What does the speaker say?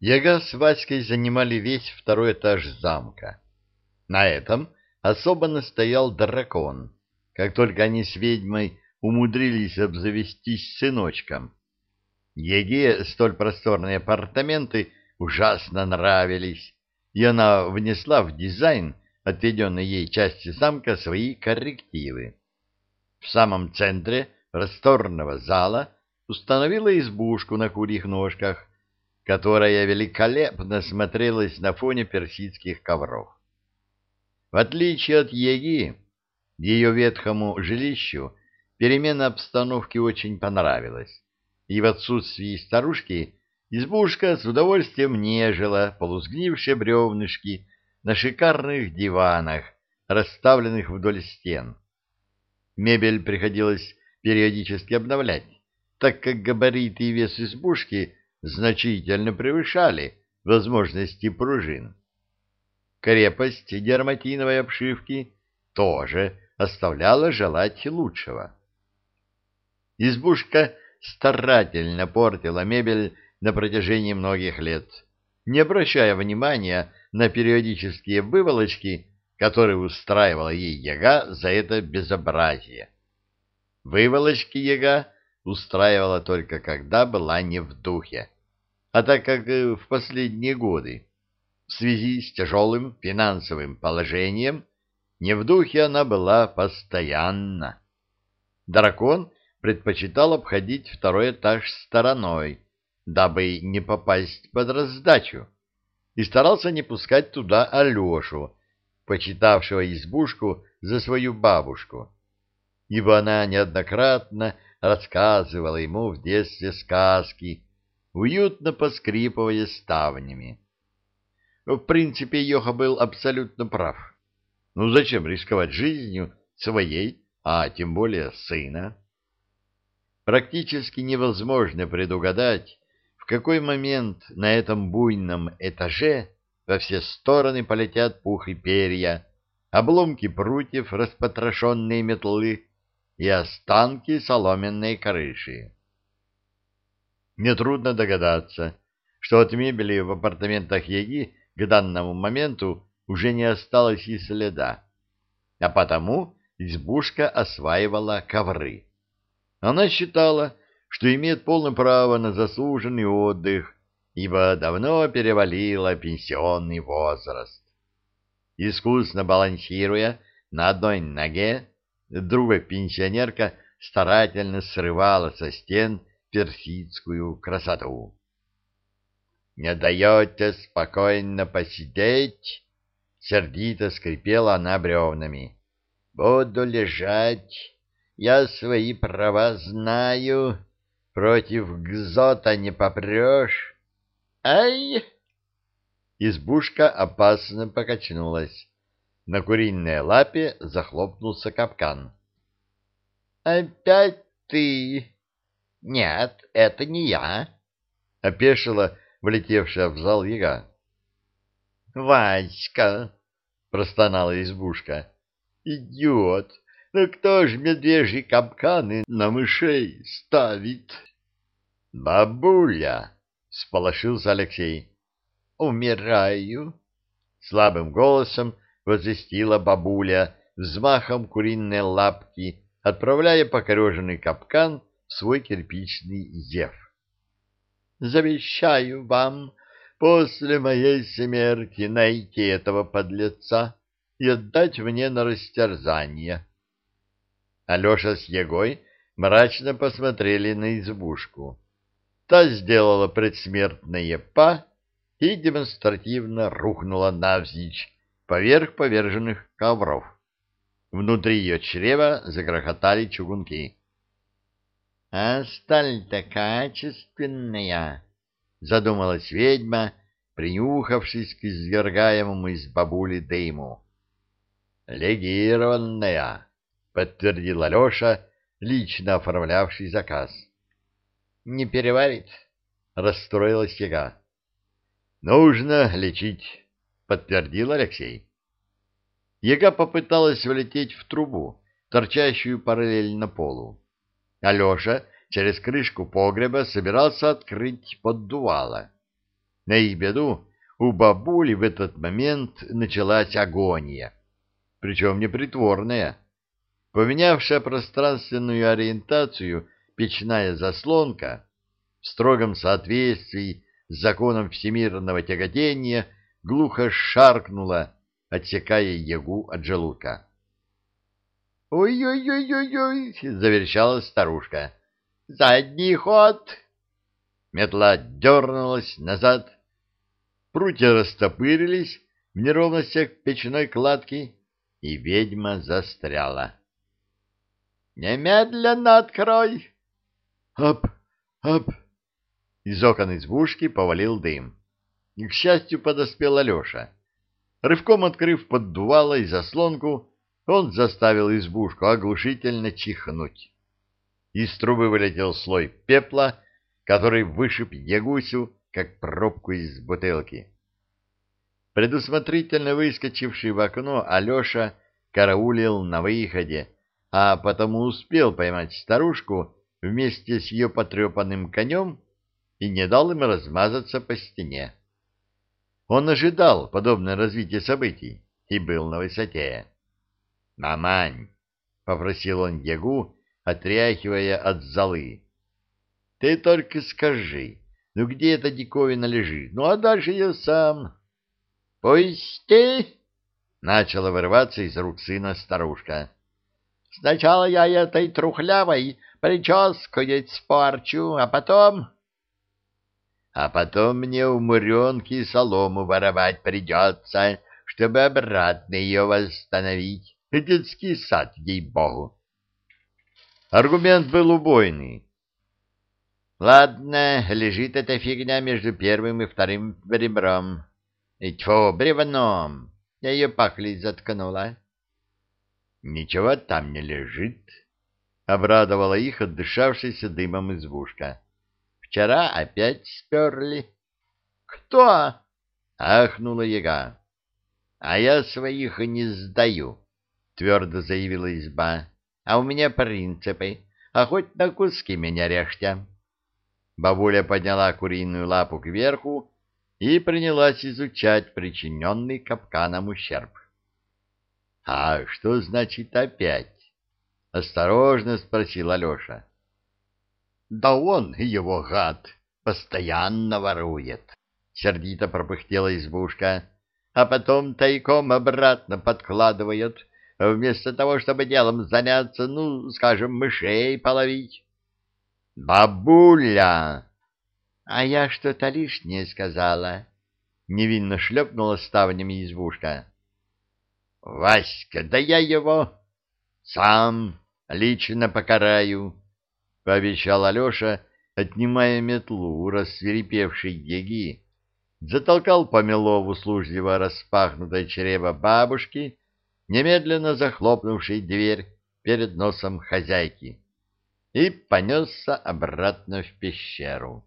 Яга с Васькой занимали весь второй этаж замка. На этом особо настоял дракон, как только они с ведьмой умудрились обзавестись сыночком. Еге столь просторные апартаменты ужасно нравились, и она внесла в дизайн отведенной ей части замка свои коррективы. В самом центре просторного зала установила избушку на курьих ножках, которая великолепно смотрелась на фоне персидских ковров. В отличие от Еги, ее ветхому жилищу перемена обстановки очень понравилась, и в отсутствии старушки избушка с удовольствием нежила полузгнившие бревнышки на шикарных диванах, расставленных вдоль стен. Мебель приходилось периодически обновлять, так как габариты и вес избушки значительно превышали возможности пружин. Крепость дерматиновой обшивки тоже оставляла желать лучшего. Избушка старательно портила мебель на протяжении многих лет, не обращая внимания на периодические выволочки, которые устраивала ей яга за это безобразие. Выволочки яга устраивала только когда была не в духе, а так как в последние годы в связи с тяжелым финансовым положением не в духе она была постоянно. Дракон предпочитал обходить второй этаж стороной, дабы не попасть под раздачу, и старался не пускать туда Алешу, почитавшего избушку за свою бабушку, ибо она неоднократно рассказывала ему в детстве сказки, уютно поскрипывая ставнями. В принципе, Йоха был абсолютно прав. Ну зачем рисковать жизнью своей, а тем более сына? Практически невозможно предугадать, в какой момент на этом буйном этаже во все стороны полетят пух и перья, обломки прутьев, распотрошенные метлы и останки соломенной крыши. Нетрудно догадаться, что от мебели в апартаментах Еги к данному моменту уже не осталось и следа, а потому избушка осваивала ковры. Она считала, что имеет полное право на заслуженный отдых, ибо давно перевалила пенсионный возраст. Искусно балансируя на одной ноге, Другая пенсионерка старательно срывала со стен персидскую красоту. «Не даете спокойно посидеть?» Сердито скрипела она бревнами. «Буду лежать. Я свои права знаю. Против гзота не попрешь. Ай!» Избушка опасно покачнулась. На куриной лапе захлопнулся капкан. — Опять ты? — Нет, это не я, — опешила влетевшая в зал яга. — Васька! — простонала избушка. — Идиот! Ну кто ж медвежьи капканы на мышей ставит? — Бабуля! — сполошился Алексей. — Умираю! — слабым голосом возвестила бабуля взмахом куриной лапки, отправляя покореженный капкан в свой кирпичный зев. «Завещаю вам после моей смерти найти этого подлеца и отдать мне на растерзание». Алеша с Егой мрачно посмотрели на избушку. Та сделала предсмертное па и демонстративно рухнула навзничь, поверх поверженных ковров. Внутри ее чрева загрохотали чугунки. — А сталь-то качественная, — задумалась ведьма, принюхавшись к извергаемому из бабули дыму. — Легированная, — подтвердил Алеша, лично оформлявший заказ. — Не переварит, — расстроилась яга. — Нужно лечить подтвердил Алексей. Яга попыталась влететь в трубу, торчащую параллельно полу. Алеша через крышку погреба собирался открыть поддувало. На их беду у бабули в этот момент началась агония, причем непритворная. Поменявшая пространственную ориентацию печная заслонка в строгом соответствии с законом всемирного тяготения глухо шаркнула, отсекая ягу от желудка. «Ой-ой-ой-ой-ой!» — заверещала старушка. «Задний ход!» Метла дернулась назад. Прутья растопырились в неровностях печной кладки, и ведьма застряла. «Немедленно открой!» «Ап! Ап!» Из окон избушки повалил дым. И, к счастью, подоспел Алеша. Рывком открыв поддувало и заслонку, он заставил избушку оглушительно чихнуть. Из трубы вылетел слой пепла, который вышиб Ягусю, как пробку из бутылки. Предусмотрительно выскочивший в окно, Алеша караулил на выходе, а потому успел поймать старушку вместе с ее потрепанным конем и не дал им размазаться по стене. Он ожидал подобное развитие событий и был на высоте. «Мамань!» — попросил он Ягу, отряхивая от золы. «Ты только скажи, ну где эта диковина лежит? Ну а дальше я сам». «Пусти!» — начала вырываться из рук сына старушка. «Сначала я этой трухлявой прической спорчу, а потом...» «А потом мне у Муренки солому воровать придется, чтобы обратно ее восстановить». Детский сад, ей-богу. Аргумент был убойный. Ладно, лежит эта фигня между первым и вторым ребром. И тьфу, бревном. Я ее пахли заткнула. Ничего там не лежит, — обрадовала их отдышавшаяся дымом избушка. Вчера опять сперли. Кто? — ахнула яга. А я своих не сдаю твердо заявила изба. — А у меня принципы, а хоть на куски меня режьте. Бабуля подняла куриную лапу кверху и принялась изучать причиненный капканом ущерб. — А что значит опять? — осторожно спросил Алеша. — Да он, его гад, постоянно ворует, — сердито пропыхтела избушка, — а потом тайком обратно подкладывает вместо того, чтобы делом заняться, ну, скажем, мышей половить. Бабуля! А я что-то лишнее сказала. Невинно шлепнула ставнями избушка. Васька, да я его сам лично покараю, пообещал Алеша, отнимая метлу у рассверепевшей Еги, затолкал помело в услужливо распахнутое чрево бабушки немедленно захлопнувший дверь перед носом хозяйки, и понесся обратно в пещеру.